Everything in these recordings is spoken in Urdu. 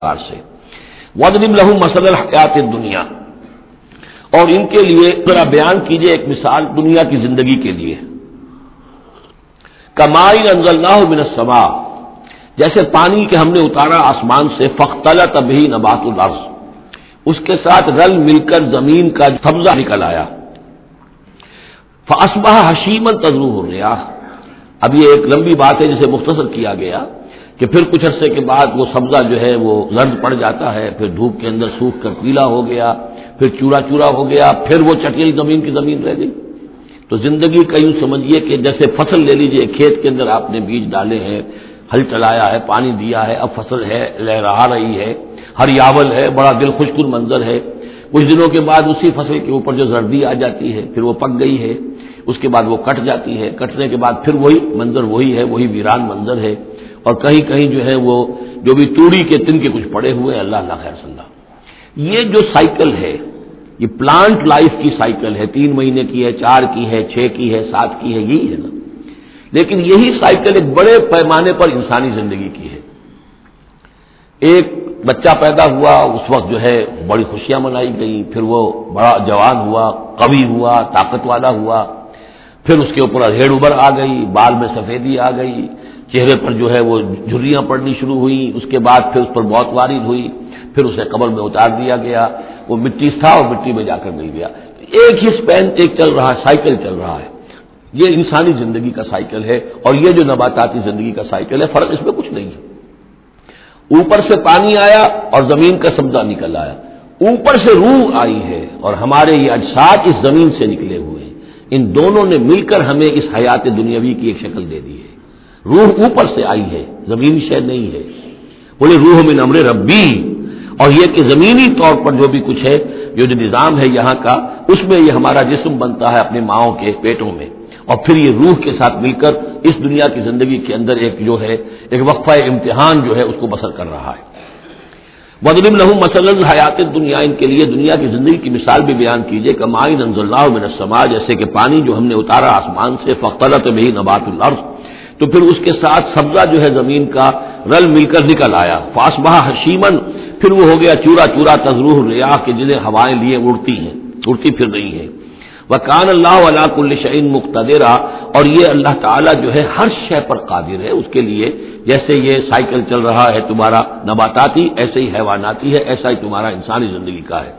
سے۔ ودم لہو مسل الحیات دنیا اور ان کے لیے ذرا بیان کیجیے ایک مثال دنیا کی زندگی کے لیے۔ کمائی انض اللہ من السما جیسے پانی کے ہم نے اتارا آسمان سے فختلا تبھی نبات الارض اس کے ساتھ رل مل کر زمین کا سبزہ نکل آیا۔ فاسبہ حشیمن تجرب ہو اب یہ ایک لمبی بات ہے جسے مختصر کیا گیا۔ کہ پھر کچھ عرصے کے بعد وہ سبزہ جو ہے وہ زرد پڑ جاتا ہے، پھر دھوپ کے اندر سوکھ کر پیلا ہو گیا، پھر چورا چورا ہو گیا، پھر وہ چٹیل زمین کی زمین رہ گئی۔ تو زندگی کا یوں سمجھیے کہ جیسے فصل لے لیجیے، کھیت کے اندر آپ نے بیج ڈالے ہیں، ہل چلایا ہے، پانی دیا ہے، اب فصل ہے، لہرا رہی ہے ہریاول ہے، بڑا دل خوشکن منظر ہے۔ کچھ دنوں کے بعد اسی فصل کے اوپر جو زردی آ جاتی ہے، پھر وہ پک گئی ہے، اس کے بعد وہ کٹ جاتی ہے، کٹنے کے بعد پھر وہی منظر وہی ہے، وہی ویران منظر ہے۔ اور کہیں کہیں جو ہے وہ جو بھی توڑی کے تن کے کچھ پڑے ہوئے اللہ اللہ خیر صلاح یہ جو سائیکل ہے، یہ پلانٹ لائف کی سائیکل ہے، تین مہینے کی ہے، چار کی ہے، چھ کی ہے، سات کی ہے، یہی ہے نا۔ لیکن یہی سائیکل ایک بڑے پیمانے پر انسانی زندگی کی ہے۔ ایک بچہ پیدا ہوا، اس وقت جو ہے بڑی خوشیاں منائی گئی پھر وہ بڑا جوان ہوا، قوی ہوا طاقت والا ہوا۔ پھر اس کے اوپر ہیڑ ابر آ گئی، بال میں سفیدی آ گئی۔ چہرے پر جو ہے وہ جھریاں پڑنی شروع ہوئی، اس کے بعد پھر اس پر بہت وارد ہوئی، پھر اسے قبر میں اتار دیا گیا، وہ مٹی تھا اور مٹی میں جا کر مل گیا۔ ایک ہی اسپین ایک چل رہا ہے سائیکل چل رہا ہے۔ یہ انسانی زندگی کا سائیکل ہے اور یہ جو نباتاتی زندگی کا سائیکل ہے، فرق اس میں کچھ نہیں ہے۔ اوپر سے پانی آیا اور زمین کا سبزہ نکل آیا۔ اوپر سے روح آئی ہے اور ہمارے یہ اجساد اس زمین سے نکلے ہوئے ہیں۔ ان دونوں نے مل کر ہمیں اس حیات دنیاوی کی ایک شکل دے دی ہے۔ روح اوپر سے آئی ہے، زمینی شہر نہیں ہے۔ بولے، روح میں نمر ربی۔ اور یہ کہ زمینی طور پر جو بھی کچھ ہے، جو جو نظام ہے یہاں کا، اس میں یہ ہمارا جسم بنتا ہے اپنے ماؤں کے پیٹوں میں۔ اور پھر یہ روح کے ساتھ مل کر اس دنیا کی زندگی کے اندر ایک جو ہے، ایک وقفہ امتحان جو ہے، اس کو بسر کر رہا ہے۔ بدلم لہو مسل حیات دنیا ان کے لیے دنیا کی زندگی کی مثال بھی بیان کیجیے کہ مائن اللہ من سماج جیسے کہ پانی جو ہم نے اتارا آسمان سے فختلت میں نبات الارض تو پھر اس کے ساتھ سبزہ جو ہے زمین کا رل مل کر نکل آیا۔ فاسبہ حشیمن پھر وہ ہو گیا چورا چورا تجروح ریاح کے جنہیں ہوائیں لیے اڑتی ہیں، اڑتی پھر رہی ہیں۔ وہ کان اللہ علا کل شعین مقتدرا اور یہ اللہ تعالیٰ جو ہے ہر شے پر قادر ہے۔ اس کے لیے جیسے یہ سائیکل چل رہا ہے تمہارا نباتاتی، ایسے ہی حیواناتی ہے، ایسا ہی تمہارا انسانی زندگی کا ہے۔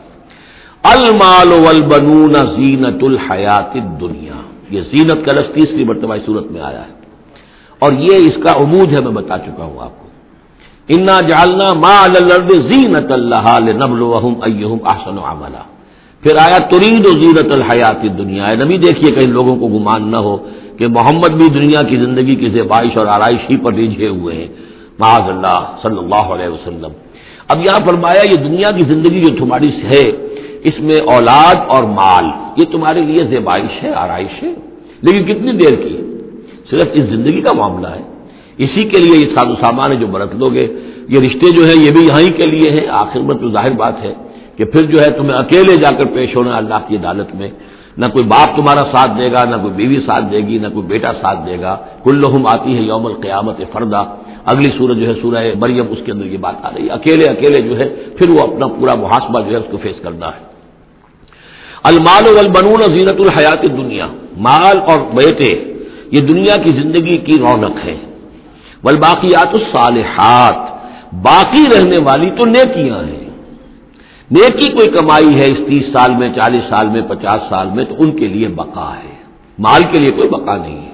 المال والبنون زینت الحیات دنیا یہ زینت کا لفظ تیسری مرتبہ صورت میں آیا ہے۔ اور یہ اس کا عمود ہے، میں بتا چکا ہوں آپ کو۔ انا جالنا ما زینت اللہ نبل احسن عملہ پھر آیا ترید و زینت الحیات دنیا نبی، دیکھیے، کہیں لوگوں کو گمان نہ ہو کہ محمد بھی دنیا کی زندگی کی زیبائش اور آرائش ہی پر ریجھے ہوئے ہیں۔ معاذ اللہ صلی اللہ علیہ وسلم۔ اب یہاں فرمایا، یہ دنیا کی زندگی جو تمہاری ہے، اس میں اولاد اور مال، یہ تمہارے لیے زیبائش ہے، آرائش ہے۔ لیکن کتنی دیر کی؟ صرف اس زندگی کا معاملہ ہے۔ اسی کے لیے یہ ساز و سامان ہے جو برت لو گے۔ یہ رشتے جو ہیں یہ بھی یہاں ہی کے لیے ہیں۔ آخر میں تو ظاہر بات ہے کہ پھر جو ہے تمہیں اکیلے جا کر پیش ہونا اللہ کی عدالت میں۔ نہ کوئی باپ تمہارا ساتھ دے گا، نہ کوئی بیوی ساتھ دے گی، نہ کوئی بیٹا ساتھ دے گا۔ کلحم آتی ہے یوم القیامت فردا۔ اگلی سورج جو ہے سورہ مریم، اس کے اندر یہ بات آ رہی ہے۔ اکیلے اکیلے جو ہے پھر وہ اپنا پورا محاسبہ جو ہے اس کو فیس کرنا ہے۔ المال والبنون زینت الحیات دنیا مال اور بیٹے یہ دنیا کی زندگی کی رونق ہے۔ بل باقیات الصالحات، باقی رہنے والی تو نیکیاں ہیں۔ نیکی کوئی کمائی ہے اس تیس سال میں، چالیس سال میں، پچاس سال میں، تو ان کے لیے بقا ہے۔ مال کے لیے کوئی بقا نہیں ہے۔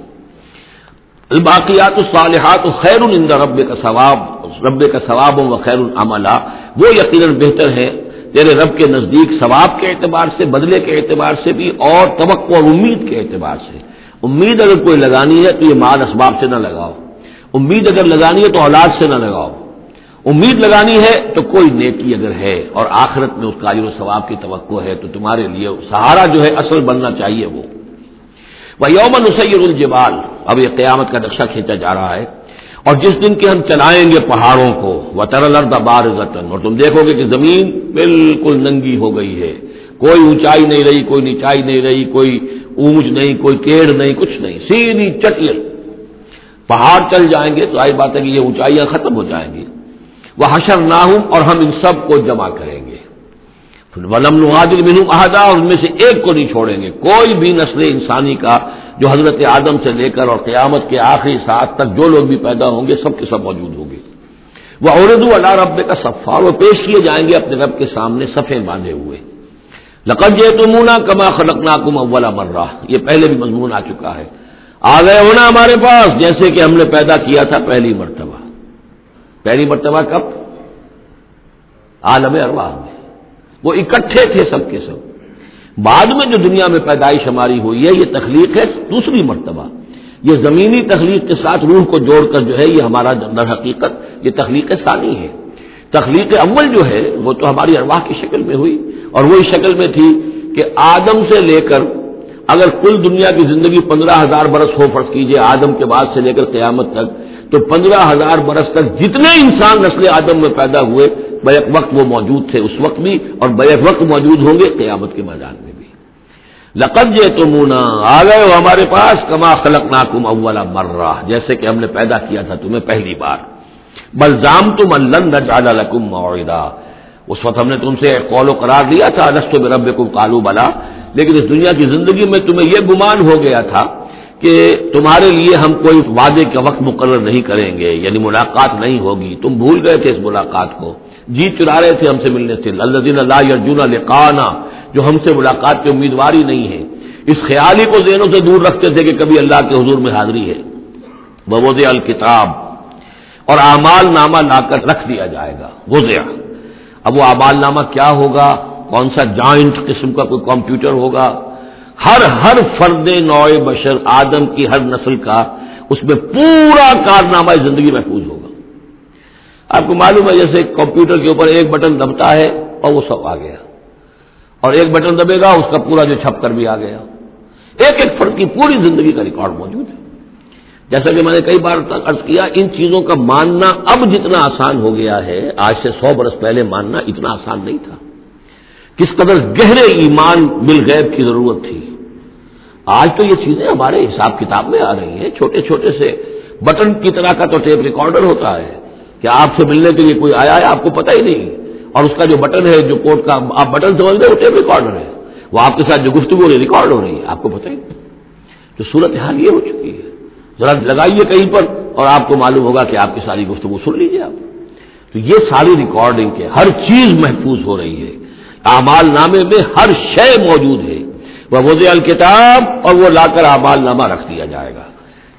الباقیات الصالحات خیر الند رب کا ثواب، رب کا ثواب و خیر العملہ وہ یقیناً بہتر ہے تیرے رب کے نزدیک ثواب کے اعتبار سے، بدلے کے اعتبار سے بھی اور توقع اور امید کے اعتبار سے۔ امید اگر کوئی لگانی ہے تو یہ مال اسباب سے نہ لگاؤ۔ امید اگر لگانی ہے تو اولاد سے نہ لگاؤ۔ امید لگانی ہے تو کوئی نیکی اگر ہے اور آخرت میں اس کا و ثواب کی توقع ہے تو تمہارے لیے سہارا جو ہے اصل بننا چاہیے وہ۔ وہ یومن اسیر الجبال۔ اب یہ قیامت کا نقشہ کھینچا جا رہا ہے۔ اور جس دن کے ہم چلائیں گے پہاڑوں کو۔ وہ ترلرد بار اور تم دیکھو گے کہ زمین بالکل ننگی ہو گئی ہے۔ کوئی اونچائی نہیں رہی، کوئی نیچائی نہیں رہی، کوئی اونچ نہیں، کوئی کیڑ نہیں، کچھ نہیں، سیدھی چٹل پہاڑ چل جائیں گے تو آئی بات ہے کہ یہ اونچائیاں ختم ہو جائیں گی۔ وہ حشر نہ ہوں اور ہم ان سب کو جمع کریں گے۔ ولم نوادل منہ احدہ اور ان میں سے ایک کو نہیں چھوڑیں گے۔ کوئی بھی نسل انسانی کا جو حضرت آدم سے لے کر اور قیامت کے آخری ساتھ تک جو لوگ بھی پیدا ہوں گے، سب کے سب موجود ہوں گے۔ وہ اردو اللہ رب کا صفا وہ پیش کیے جائیں گے اپنے رب کے سامنے صفے باندھے ہوئے۔ لقد یہ تمونا کما خلق ناکم اولا مر یہ پہلے بھی مضمون آ چکا ہے۔ آ گئے ہونا ہمارے پاس، جیسے کہ ہم نے پیدا کیا تھا پہلی مرتبہ۔ پہلی مرتبہ کب؟ عالم ارواح میں۔ وہ اکٹھے تھے سب کے سب۔ بعد میں جو دنیا میں پیدائش ہماری ہوئی ہے، یہ تخلیق ہے دوسری مرتبہ۔ یہ زمینی تخلیق کے ساتھ روح کو جوڑ کر جو ہے، یہ ہمارا در حقیقت، یہ تخلیق ثانی ہے۔ تخلیق اول جو ہے، وہ تو ہماری ارواح کی شکل میں ہوئی۔ اور وہی شکل میں تھی کہ آدم سے لے کر اگر کل دنیا کی زندگی پندرہ ہزار برس ہو فرض کیجیے آدم کے بعد سے لے کر قیامت تک، تو پندرہ ہزار برس تک جتنے انسان نسل آدم میں پیدا ہوئے، بیک وقت وہ موجود تھے اس وقت بھی اور بیک وقت موجود ہوں گے قیامت کے میدان میں بھی۔ لقب جے تمونا آ گئے ہو ہمارے پاس، کما خلق ناکم اولا مر جیسے کہ ہم نے پیدا کیا تھا تمہیں پہلی بار۔ بلزام تم اللہ لکم معاہدہ اس وقت ہم نے تم سے قول و قرار دیا تھا رست میں رب کو کالو بلا۔ لیکن اس دنیا کی زندگی میں تمہیں یہ گمان ہو گیا تھا کہ تمہارے لیے ہم کوئی وعدے کا وقت مقرر نہیں کریں گے یعنی ملاقات نہیں ہوگی۔ تم بھول گئے تھے اس ملاقات کو۔ جی چرا رہے تھے ہم سے ملنے سے۔ اللہ دین اللہ ارجنا لکانا جو ہم سے ملاقات کی امیدواری نہیں ہے۔ اس خیالی کو ذہنوں سے دور رکھتے تھے کہ کبھی اللہ کے حضور میں حاضری ہے۔ بوز الکتاب۔ اور اعمال نامہ لا کر رکھ دیا جائے گا۔ وزیا اب وہ اعمال نامہ کیا ہوگا؟ کون سا جوائنٹ قسم کا کوئی کمپیوٹر ہوگا؟ ہر ہر فرد نوع بشر آدم کی ہر نسل کا اس میں پورا کارنامہ زندگی محفوظ ہوگا۔ آپ کو معلوم ہے جیسے کمپیوٹر کے اوپر ایک بٹن دبتا ہے اور وہ سب آ گیا۔ اور ایک بٹن دبے گا، اس کا پورا جو چھپ کر بھی آ گیا۔ ایک ایک فرد کی پوری زندگی کا ریکارڈ موجود ہے۔ جیسا کہ میں نے کئی بار ارض کیا، ان چیزوں کا ماننا اب جتنا آسان ہو گیا ہے، آج سے سو برس پہلے ماننا اتنا آسان نہیں تھا۔ کس قدر گہرے ایمان بل غیب کی ضرورت تھی۔ آج تو یہ چیزیں ہمارے حساب کتاب میں آ رہی ہیں۔ چھوٹے چھوٹے سے بٹن کی طرح کا تو ٹیپ ریکارڈر ہوتا ہے کہ آپ سے ملنے کے لیے کوئی آیا ہے، آپ کو پتہ ہی نہیں۔ اور اس کا جو بٹن ہے، جو کوٹ کا آپ بٹن سمجھ رہے وہ ٹیپ ریکارڈر ہے۔ وہ آپ کے ساتھ جو گفتگو ہو رہی، ریکارڈ ہو رہی ہے، آپ کو پتہ ہی نہیں۔ تو صورت حال یہ ہو چکی ہے۔ ذرا لگائیے کہیں پر اور آپ کو معلوم ہوگا کہ آپ کی ساری گفتگو سن لیجیے آپ۔ تو یہ ساری ریکارڈنگ کے ہر چیز محفوظ ہو رہی ہے۔ اعمال نامے میں ہر شے موجود ہے۔ وہ وز الکتاب اور وہ لا کر اعمال نامہ رکھ دیا جائے گا۔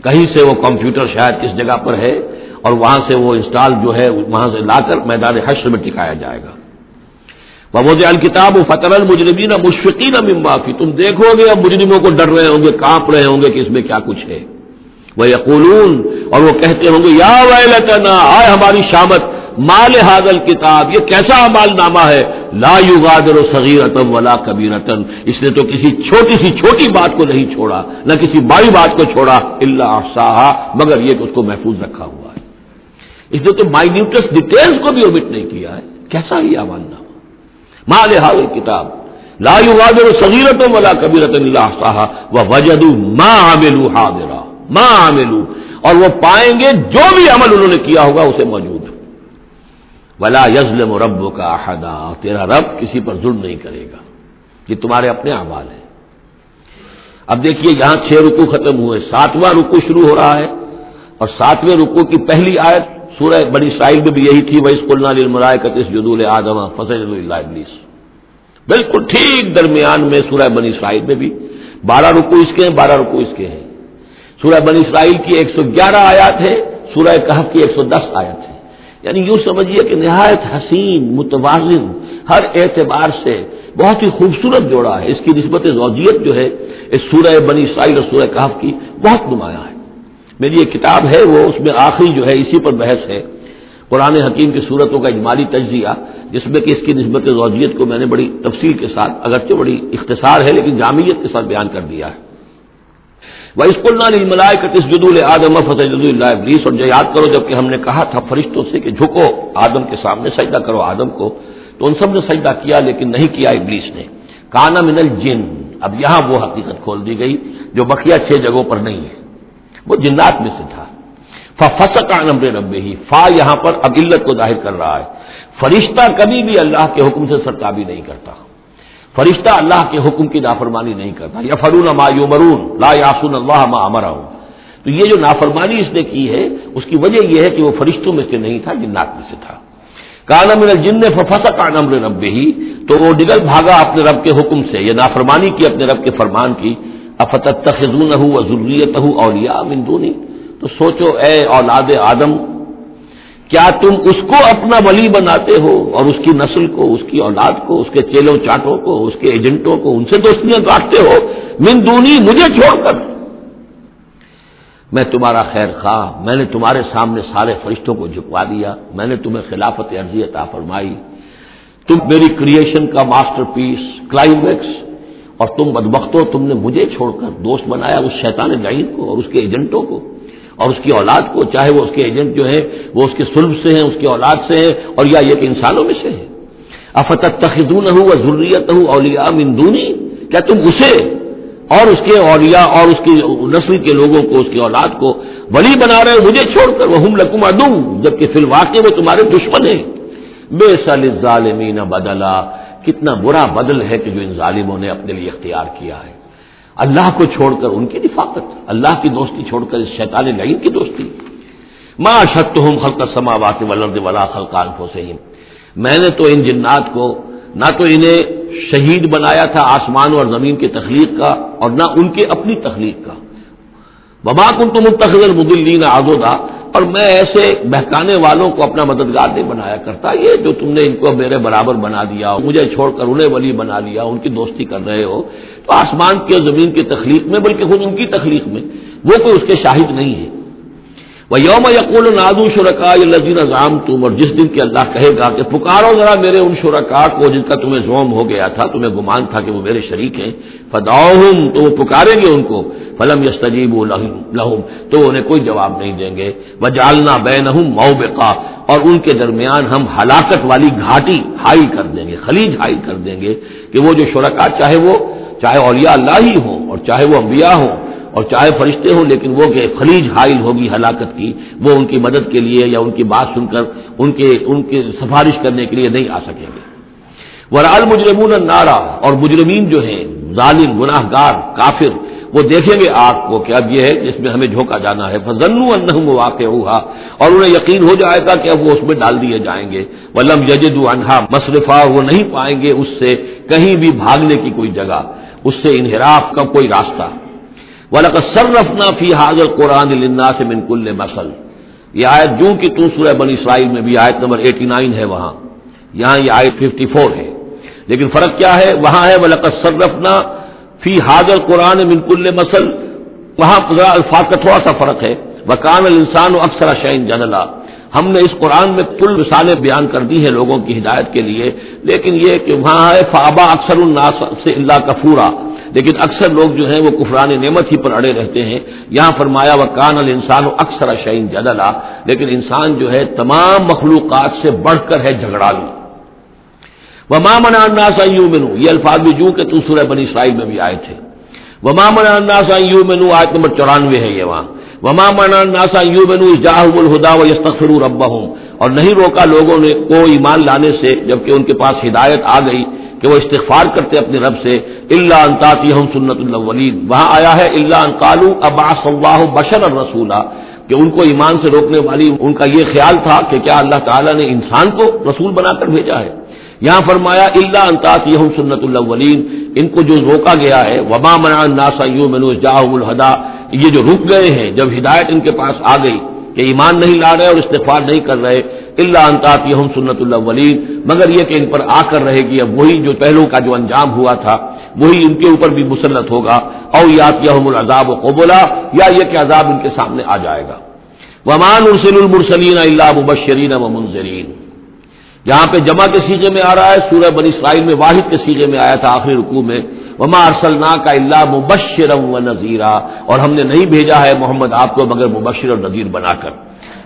کہیں سے وہ کمپیوٹر شاید کس جگہ پر ہے اور وہاں سے وہ انسٹال جو ہے وہاں سے لا کر میدان حشر میں ٹکایا جائے گا۔ وز الکتاب و فتح المجرمین مشفقین ممبافی تم دیکھو گے اب مجرموں کو ڈر رہے ہوں گے، کانپ رہے ہوں گے کہ اس میں کیا کچھ ہے۔ وہ یقولون اور وہ کہتے ہوں گے، یا ویلتنا، آئے ہماری شامت، مال حاضل کتاب یہ کیسا مال نامہ ہے؟ لا یغادر صغیرتم ولا کبیرتن، اس نے تو کسی چھوٹی سی چھوٹی بات کو نہیں چھوڑا، نہ کسی بڑی بات کو چھوڑا اللہ افساہ مگر یہ کہ اس کو محفوظ رکھا ہوا ہے۔ اس نے تو مائنیوٹس ڈیٹیلس کو بھی اومٹ نہیں کیا ہے۔ کیسا ہی امال نامہ؟ مال حاضل کتاب لا یغادر و صغیرتم ولا کبیرتن اللہ افساہ و ما عملو حاضرہ ما عملو اور وہ پائیں گے جو بھی عمل انہوں نے کیا ہوگا، اسے موجود۔ ولا یزلم رب کا احدا تیرا رب کسی پر ظلم نہیں کرے گا۔ یہ تمہارے اپنے اعمال ہیں۔ اب دیکھیے، یہاں چھ رکو ختم ہوئے۔ ساتواں رکو شروع ہو رہا ہے۔ اور ساتویں رکو کی پہلی آیت سورہ بڑی سائل میں بھی یہی تھی۔ وہ اسکول مرائے کتس جدول آدم ابلیس بالکل ٹھیک درمیان میں سورہ بنی اسرائیل میں بھی۔ بارہ رکو اس کے ہیں، بارہ رکو اس کے ہیں۔ سورہ بنی اسرائیل کی ایک سو گیارہ آیات ہے، سورہ کہف کی ایک سو دس آیت ہے۔ یعنی یوں سمجھیے کہ نہایت حسین، متوازن، ہر اعتبار سے بہت ہی خوبصورت جوڑا ہے۔ اس کی نسبت زوجیت جو ہے، اس سورہ بنی اسرائیل اور سورہ کہف کی بہت نمایاں ہے۔ میری ایک کتاب ہے، وہ اس میں آخری جو ہے، اسی پر بحث ہے۔ قرآن حکیم کی صورتوں کا اجمالی تجزیہ، جس میں کہ اس کی نسبت زوجیت کو میں نے بڑی تفصیل کے ساتھ، اگرچہ بڑی اختصار ہے، لیکن جامعیت کے ساتھ بیان کر دیا ہے۔ وہ اسکول ملائے جدول آدم فتح اللہ ابلیس اور جو یاد کرو جبکہ ہم نے کہا تھا فرشتوں سے کہ جھکو، آدم کے سامنے سجدہ کرو، آدم کو۔ تو ان سب نے سجدہ کیا لیکن نہیں کیا ابلیس نے۔ کانا من الجن، اب یہاں وہ حقیقت کھول دی گئی جو بقیہ چھ جگہوں پر نہیں ہے۔ وہ جنات میں سے تھا۔ فسق نمبر نبے ہی فا یہاں پر اب علت کو ظاہر کر رہا ہے۔ فرشتہ کبھی بھی اللہ کے حکم سے سرتابی نہیں کرتا۔ فرشتہ اللہ کے حکم کی نافرمانی نہیں کرتا۔ یا فرون ما یو مرون لا یاسون اللہ ما امرا تو یہ جو نافرمانی اس نے کی ہے، اس کی وجہ یہ ہے کہ وہ فرشتوں میں سے نہیں تھا، جنات میں سے تھا۔ کانا من جن فسا کا نمر رب ہی تو وہ ڈگل بھاگا اپنے رب کے حکم سے یہ نافرمانی کی اپنے رب کے فرمان کی۔ افت تخون ہوں ضروریت ہوں اولیا مندونی تو سوچو، اے اولاد آدم کیا تم اس کو اپنا ولی بناتے ہو اور اس کی نسل کو، اس کی اولاد کو، اس کے چیلوں چاٹوں کو، اس کے ایجنٹوں کو، ان سے دوستیاں کاٹتے ہو؟ من دونی مجھے چھوڑ کر۔ میں تمہارا خیر خواہ، میں نے تمہارے سامنے سارے فرشتوں کو جھکوا دیا، میں نے تمہیں خلافت عرضی عطا فرمائی۔ تم میری کریشن کا ماسٹر پیس کلائمیکس اور تم بدبختوں، تم نے مجھے چھوڑ کر دوست بنایا اس شیطان لائن کو اور اس کے ایجنٹوں کو۔ اور اس کی اولاد کو، چاہے وہ اس کے ایجنٹ جو ہیں، وہ اس کے سلب سے ہیں، اس کی اولاد سے ہیں، اور یا یہ کہ انسانوں میں سے ہے افت تخدون ہوں ضروریت ہوں اولیا مندونی کیا تم اسے اور اس کے اولیاء اور اس کی نسل کے لوگوں کو، اس کی اولاد کو ولی بنا رہے مجھے چھوڑ کر؟ وہ ہم لکم ادوں جبکہ فی الواقع وہ تمہارے دشمن ہیں۔ بے سال ظالمین بدلا، کتنا برا بدل ہے کہ جو ان ظالموں نے اپنے لیے اختیار کیا ہے۔ اللہ کو چھوڑ کر ان کی نفاقت اللہ کی دوستی چھوڑ کر اس شیطان لعین کی دوستی۔ ماں شکت ہوں خلق سماوات ولرد ولا خلقان سے میں نے تو ان جنات کو نہ تو انہیں شہید بنایا تھا آسمان اور زمین کی تخلیق کا اور نہ ان کے اپنی تخلیق کا۔ ببا کن تو منتخل مدلین آزودا اور میں ایسے بہکانے والوں کو اپنا مددگار نہیں بنایا کرتا۔ یہ جو تم نے ان کو میرے برابر بنا دیا مجھے چھوڑ کر انہیں ولی بنا لیا، ان کی دوستی کر رہے ہو، تو آسمان کی اور زمین کی تخلیق میں، بلکہ خود ان کی تخلیق میں، وہ کوئی اس کے شاہد نہیں ہے۔ وہ یوم یقول نادو شرکا یا لذیذ تم اور جس دن کے اللہ کہے گا کہ پکارو ذرا میرے ان شرکا کو جن کا تمہیں زوم ہو گیا تھا، تمہیں گمان تھا کہ وہ میرے شریک ہیں فداؤ تو وہ پکاریں گے ان کو۔ فلم یس تجیب لہم تو انہیں کوئی جواب نہیں دیں گے۔ وہ جالنا بے نہ اور ان کے درمیان ہم ہلاکت والی گھاٹی ہائی کر دیں گے، خلیج ہائی کر دیں گے کہ وہ جو شرکا چاہے وہ، چاہے اولیاء اللہ ہی ہوں اور چاہے وہ انبیاء ہوں اور چاہے فرشتے ہوں، لیکن وہ کہ خلیج حائل ہوگی ہلاکت کی، وہ ان کی مدد کے لیے یا ان کی بات سن کر ان کے، ان کی سفارش کرنے کے لیے نہیں آ سکیں گے۔ ورال مجرمون نارا اور مجرمین جو ہیں، ظالم گناہ گار کافر، وہ دیکھیں گے آگ کو کہ اب یہ ہے جس میں ہمیں جھونکا جانا ہے۔ فضن واقع ہوا اور انہیں یقین ہو جائے گا کہ اب وہ اس میں ڈال دیے جائیں گے۔ ولم یجد انہا مصرفہ وہ نہیں پائیں گے اس سے کہیں بھی بھاگنے کی کوئی جگہ۔ اس سے انحراف کا کوئی راستہ۔ سرفنا فی حاضر قرآن لنا سے منکل مسل یہ آیت جو کہ تو سورہ بنی اسرائیل میں بھی آیت نمبر ایٹی نائن ہے وہاں۔ یہاں یہ آیت ففٹی فور ہے۔ لیکن فرق کیا ہے؟ وہاں ہے ولقت سرفنا فی حاضر قرآن منکل مسل وہاں الفاظ کا تھوڑا سا فرق ہے۔ وکان الانسان و اکثر شعین جنلا ہم نے اس قرآن میں کل مثالیں بیان کر دی ہیں لوگوں کی ہدایت کے لیے۔ لیکن یہ کہ وہاں ہے فابا اکثر الناس سے اللہ کفورا لیکن اکثر لوگ جو ہیں وہ کفران نعمت ہی پر اڑے رہتے ہیں۔ یہاں فرمایا و کان الانسان و اکثر شعین جدلا، لیکن انسان جو ہے تمام مخلوقات سے بڑھ کر ہے جھگڑا لو۔ وہ مامن الناس یوں یہ الفاظ بھی جو کہ تو سورہ بنی اسرائیل میں بھی آئے تھے۔ وہ مامن الناس یوں مینو آیت نمبر چورانوے ہے یہ وہاں۔ وما مانا ناسا یو بنو جاہ الہدا و یستخر رب اور نہیں روکا لوگوں نے کو ایمان لانے سے، جبکہ ان کے پاس ہدایت آ گئی۔ کہ وہ استغفار کرتے اپنے رب سے اللہ انتاطی ہم سنت الاولین وہاں آیا ہے اللہ انقالو اباس اللہ بشر الرسولہ کہ ان کو ایمان سے روکنے والی، ان کا یہ خیال تھا کہ کیا اللہ تعالیٰ نے انسان کو رسول بنا کر بھیجا ہے۔ یہاں فرمایا اللہ انتاط یہ سنت الاولین ان کو جو روکا گیا ہے وبا منا ناسا یو منو جاہ الہدا یہ جو رک گئے ہیں، جب ہدایت ان کے پاس آ گئی۔ کہ ایمان نہیں لا رہے اور استفاد نہیں کر رہے اللہ انتاط یہ سنت الاولین۔ مگر یہ کہ ان پر آ کر رہے گی، اب وہی جو پہلو کا جو انجام ہوا تھا، وہی ان کے اوپر بھی مسلط ہوگا۔ او یات یا العذاب و قبولا یا یہ کہ عذاب ان کے سامنے آ جائے گا۔ ومان ارسل المرسلین اللہ مبشرین و منظرین یہاں پہ جمع کے سیگے میں آ رہا ہے، سورہ بنی اسرائیل میں واحد کے سیگے میں آیا تھا آخری رکوع میں۔ وما ارسلنا کا اللہ مبشر و نذیرہ اور ہم نے نہیں بھیجا ہے محمد آپ کو مگر مبشر اور نذیر بنا کر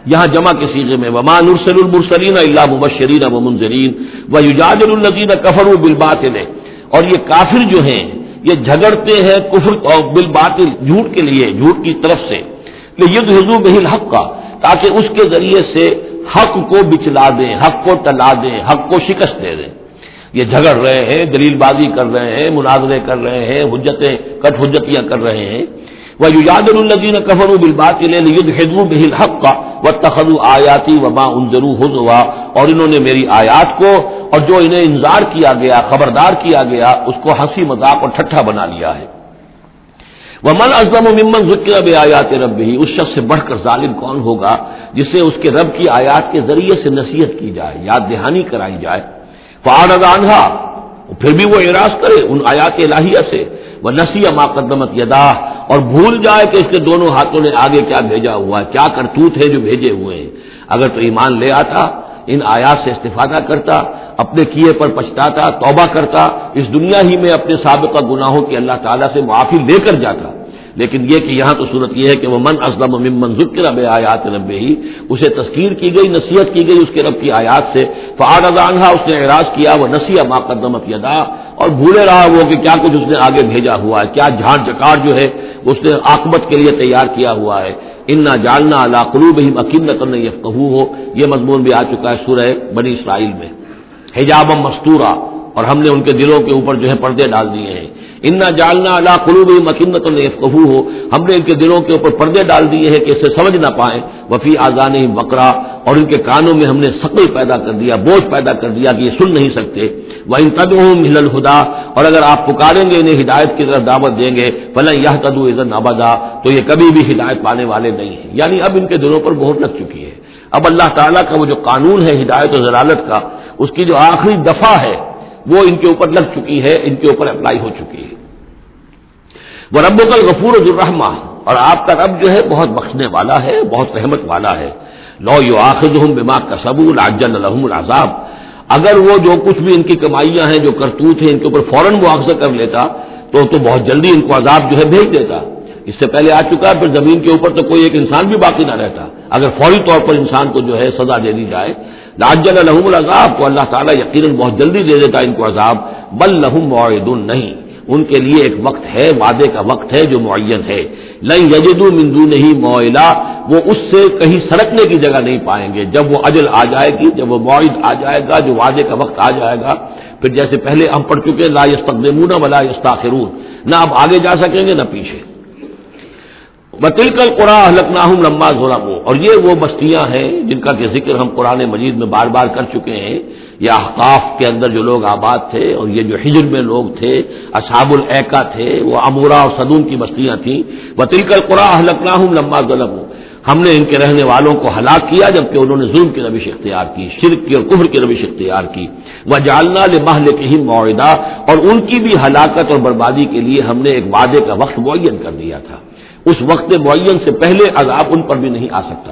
یہاں جمع کے سیگے میں وما نرسل المرسلین اللہ مبشرین و منظرین و یوجاجر النزین کفر و بلبات اور یہ کافر جو ہیں یہ جھگڑتے ہیں کفر اور بالباطل جھوٹ کے لیے جھوٹ کی طرف سے یہ حضو بہل حق کا تاکہ اس کے ذریعے سے حق کو بچلا دیں، حق کو ٹلا دیں، حق کو شکست دے دیں۔ یہ جھگڑ رہے ہیں، دلیل بازی کر رہے ہیں، مناظرے کر رہے ہیں، حجتیں، کٹ حجتیاں کر رہے ہیں۔ وہ یاد الدین کفر بلبات ہدو بہل حق کا وہ تخد آیاتی وبا ان ضرور ہوا اور انہوں نے میری آیات کو اور جو انہیں انتظار کیا گیا، خبردار کیا گیا، اس کو ہنسی مذاق اور ٹھٹھا بنا لیا ہے۔ وہ من ازم و ممن ذکر اب آیات رب ہی اس شخص سے بڑھ کر ظالم کون ہوگا جسے اس کے رب کی آیات کے ذریعے سے نصیحت کی جائے، یاد دہانی کرائی جائے۔ فارضانہ پھر بھی وہ اعراض کرے ان آیات الہیہ سے۔ وہ نسی قدمت یدا اور بھول جائے کہ اس کے دونوں ہاتھوں نے آگے کیا بھیجا ہوا ہے، کیا کرتوت ہے جو بھیجے ہوئے ہیں۔ اگر تو ایمان لے آتا، ان آیات سے استفادہ کرتا، اپنے کیے پر پچھتاتا، توبہ کرتا، اس دنیا ہی میں اپنے سابقہ گناہوں کی اللہ تعالیٰ سے معافی لے کر جاتا۔ لیکن یہ کہ یہاں تو صورت یہ ہے کہ وہ من ازلم ممن ذکر رب آیات رب ہی اسے تذکیر کی گئی، نصیحت کی گئی اس کے رب کی آیات سے فعاد ازانہ اس نے اعراض کیا وہ نصیح قدمت یدا اور بھولے رہا وہ کہ کیا کچھ اس نے آگے بھیجا ہوا ہے، کیا جھاڑ جکاڑ جو ہے اس نے آکمت کے لیے تیار کیا ہوا ہے۔ انا جالنا اللہ قلوب ہی مکین کرنے ہو یہ مضمون بھی آ چکا ہے سورہ بنی اسرائیل میں۔ حجاب مستورہ اور ہم نے ان کے دلوں کے اوپر جو ہے پردے ڈال دیے ہیں۔ انا جالنا اللہ قلوب مکمت الفقو ہو ہم نے ان کے دلوں کے اوپر پردے ڈال دیے ہیں کہ اسے سمجھ نہ پائیں۔ وفی آزان بکرا اور ان کے کانوں میں ہم نے شکل پیدا کر دیا، بوجھ پیدا کر دیا کہ یہ سن نہیں سکتے۔ وہ ان تد مل الخدا اور اگر آپ پکاریں گے، انہیں ہدایت کی طرف دعوت دیں گے۔ فلاں یہ تدو عزت آبادا تو یہ کبھی بھی ہدایت پانے والے نہیں ہیں۔ یعنی اب ان کے دلوں پر بہت لگ چکی ہے۔ اب اللہ تعالیٰ کا وہ جو قانون ہے، ہدایت و ضلالت کا، اس کی جو آخری دفعہ ہے، وہ ان کے اوپر لگ چکی ہے، ان کے اوپر اپلائی ہو چکی ہے۔ وہ رب کل غفور الرحمہ اور آپ کا رب جو ہے بہت بخشنے والا ہے، بہت رحمت والا ہے۔ لو یو آخر بما کا سبول آجن الحم العذاب۔ اگر وہ جو کچھ بھی ان کی کمائیاں ہیں، جو کرتوت ہیں، ان کے اوپر فوراً مواخذہ کر لیتا، تو تو بہت جلدی ان کو عذاب جو ہے بھیج دیتا۔ اس سے پہلے آ چکا ہے، پھر زمین کے اوپر تو کوئی ایک انسان بھی باقی نہ رہتا۔ اگر فوری طور پر انسان کو جو ہے سزا دے دی جائے۔ لاجل الحم العذاب، تو اللہ تعالیٰ یقیناً بہت جلدی دے دیتا ان کو عذاب۔ بل لہم معدن نہیں۔ ان کے لیے ایک وقت ہے، وعدے کا وقت ہے جو معین ہے۔ لئی یجدو مندو نہیں معلا وہ اس سے کہیں سڑکنے کی جگہ نہیں پائیں گے۔ جب وہ اجل آ جائے گی، جب وہ معاہد آ جائے گا، جو وعدے کا وقت آ جائے گا، پھر جیسے پہلے ہم پڑھ چکے، لا یستقدمون ولا یستاخرون۔ نہ اب آگے جا سکیں گے، نہ پیچھے۔ بتل کل قرآن ناہم لمبا ظلم اور یہ وہ بستیاں ہیں جن کا کہ ذکر ہم قرآن مجید میں بار بار کر چکے ہیں۔ یا احقاف کے اندر جو لوگ آباد تھے اور یہ جو ہجر میں لوگ تھے، اصحاب العقا تھے، وہ امورا اور صدون کی بستیاں تھیں۔ بتل کل قرآن ناہم لمبا ظلم ہم نے ان کے رہنے والوں کو ہلاک کیا جبکہ انہوں نے ظلم کی روش اختیار کی، شرک کی اور کفر کی روش اختیار کی۔ وہ جالنا لمحل کے ہی معاہدہ اور ان کی بھی ہلاکت اور بربادی کے لیے ہم نے ایک وعدے کا وقت معین کر دیا تھا۔ اس وقت معین سے پہلے عذاب ان پر بھی نہیں آ سکتا